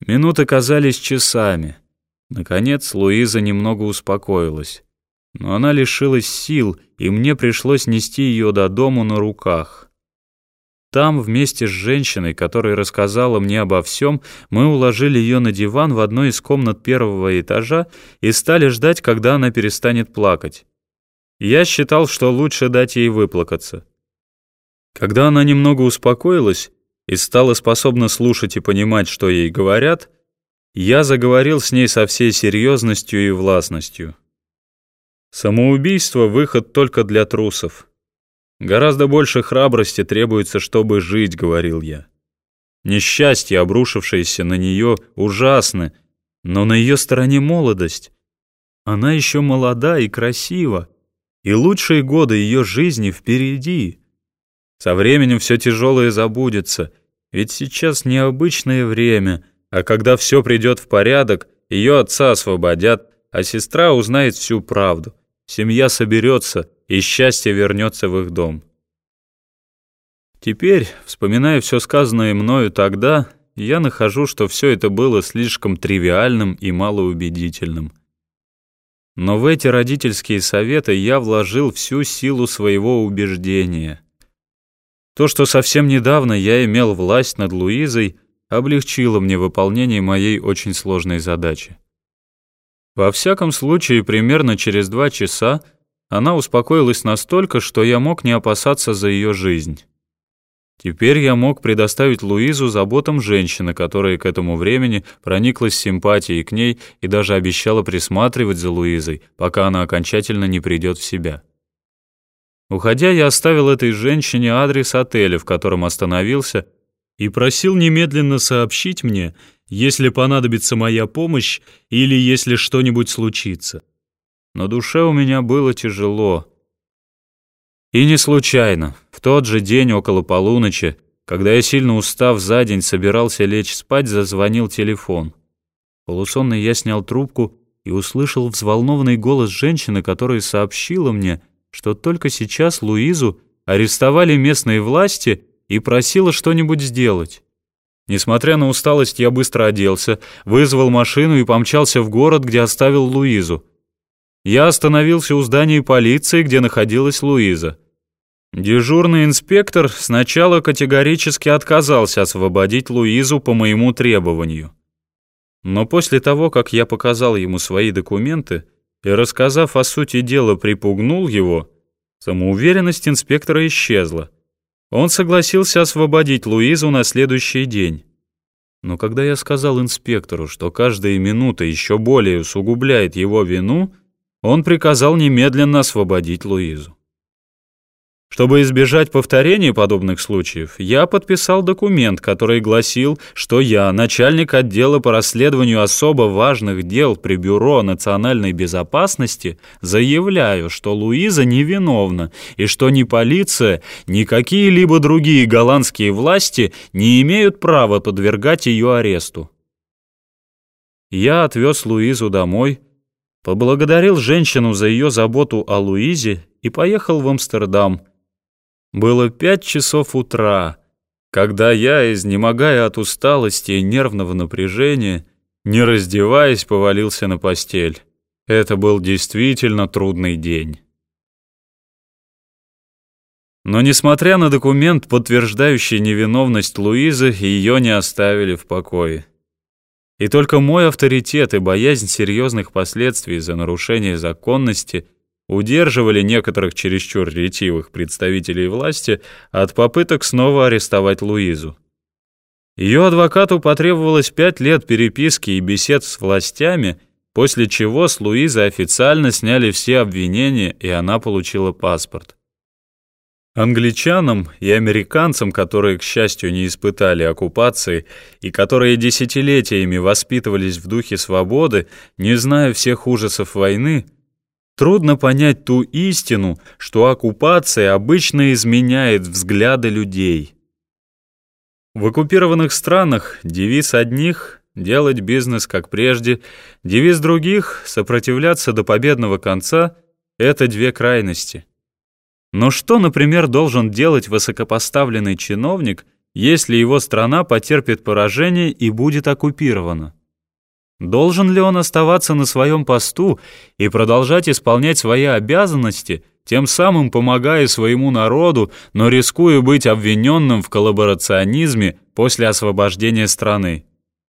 Минуты казались часами. Наконец Луиза немного успокоилась. Но она лишилась сил, и мне пришлось нести ее до дому на руках. Там, вместе с женщиной, которая рассказала мне обо всем, мы уложили ее на диван в одной из комнат первого этажа и стали ждать, когда она перестанет плакать. Я считал, что лучше дать ей выплакаться. Когда она немного успокоилась, и стала способна слушать и понимать, что ей говорят, я заговорил с ней со всей серьезностью и властностью. Самоубийство — выход только для трусов. Гораздо больше храбрости требуется, чтобы жить, говорил я. Несчастье, обрушившееся на нее, ужасно, но на ее стороне молодость. Она еще молода и красива, и лучшие годы ее жизни впереди. Со временем все тяжелое забудется, ведь сейчас необычное время, а когда все придет в порядок, ее отца освободят, а сестра узнает всю правду. Семья соберется, и счастье вернется в их дом. Теперь, вспоминая все сказанное мною тогда, я нахожу, что все это было слишком тривиальным и малоубедительным. Но в эти родительские советы я вложил всю силу своего убеждения — то, что совсем недавно я имел власть над Луизой, облегчило мне выполнение моей очень сложной задачи. Во всяком случае, примерно через два часа она успокоилась настолько, что я мог не опасаться за ее жизнь. Теперь я мог предоставить Луизу заботам женщины, которая к этому времени прониклась симпатией к ней и даже обещала присматривать за Луизой, пока она окончательно не придет в себя. Уходя, я оставил этой женщине адрес отеля, в котором остановился, и просил немедленно сообщить мне, если понадобится моя помощь или если что-нибудь случится. На душе у меня было тяжело. И не случайно. В тот же день около полуночи, когда я, сильно устав за день, собирался лечь спать, зазвонил телефон. Полусонный я снял трубку и услышал взволнованный голос женщины, которая сообщила мне — что только сейчас Луизу арестовали местные власти и просила что-нибудь сделать. Несмотря на усталость, я быстро оделся, вызвал машину и помчался в город, где оставил Луизу. Я остановился у здания полиции, где находилась Луиза. Дежурный инспектор сначала категорически отказался освободить Луизу по моему требованию. Но после того, как я показал ему свои документы, и, рассказав о сути дела, припугнул его, самоуверенность инспектора исчезла. Он согласился освободить Луизу на следующий день. Но когда я сказал инспектору, что каждая минута еще более усугубляет его вину, он приказал немедленно освободить Луизу. Чтобы избежать повторения подобных случаев, я подписал документ, который гласил, что я, начальник отдела по расследованию особо важных дел при Бюро национальной безопасности, заявляю, что Луиза невиновна и что ни полиция, ни какие-либо другие голландские власти не имеют права подвергать ее аресту. Я отвез Луизу домой, поблагодарил женщину за ее заботу о Луизе и поехал в Амстердам, было пять часов утра, когда я, изнемогая от усталости и нервного напряжения, не раздеваясь, повалился на постель. Это был действительно трудный день. Но несмотря на документ, подтверждающий невиновность Луизы, ее не оставили в покое. И только мой авторитет и боязнь серьезных последствий за нарушение законности удерживали некоторых чересчур ретивых представителей власти от попыток снова арестовать Луизу. Ее адвокату потребовалось пять лет переписки и бесед с властями, после чего с Луизы официально сняли все обвинения, и она получила паспорт. Англичанам и американцам, которые, к счастью, не испытали оккупации и которые десятилетиями воспитывались в духе свободы, не зная всех ужасов войны, Трудно понять ту истину, что оккупация обычно изменяет взгляды людей. В оккупированных странах девиз одних — делать бизнес как прежде, девиз других — сопротивляться до победного конца — это две крайности. Но что, например, должен делать высокопоставленный чиновник, если его страна потерпит поражение и будет оккупирована? Должен ли он оставаться на своем посту и продолжать исполнять свои обязанности, тем самым помогая своему народу, но рискуя быть обвиненным в коллаборационизме после освобождения страны?